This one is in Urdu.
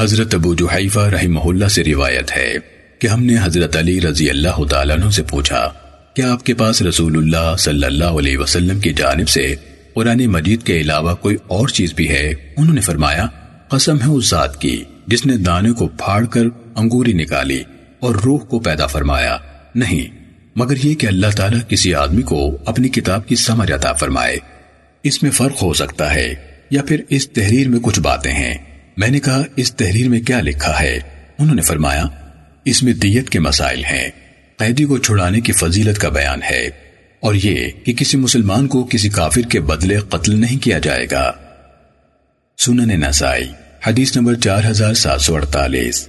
حضرت ابو جوحیفہ رحمہ اللہ سے روایت ہے کہ ہم نے حضرت علی رضی اللہ تعالیٰ عنہ سے پوچھا، کیا آپ کے پاس رسول اللہ صلی اللہ علیہ وسلم کی جانب سے قرآن مجید کے علاوہ کوئی اور چیز بھی ہے؟ انہوں نے فرمایا، قسم ہے اس ذات کی جس نے دانے کو پھاڑ کر انگوری نکالی اور روح کو پیدا فرمایا۔ نہیں، مگر یہ کہ اللہ تعالیٰ کسی آدمی کو اپنی کتاب کی سمجھ عطا فرمائے۔ اس میں فرق ہو سکتا ہے یا پھر اس تحریر میں کچھ باتیں ہیں۔ میں نے کہا، اس تحریر میں کیا لکھا ہے؟ انہوں نے فرمایا، اس میں دیت کے مسائل ہیں، قیدی کو چھڑانے کی فضیلت کا بیان ہے، اور یہ کہ کسی مسلمان کو کسی کافر کے بدلے قتل نہیں کیا جائے گا۔ سنن نسائی، حدیث نمبر چار ہزار سات سو اڑتالیس۔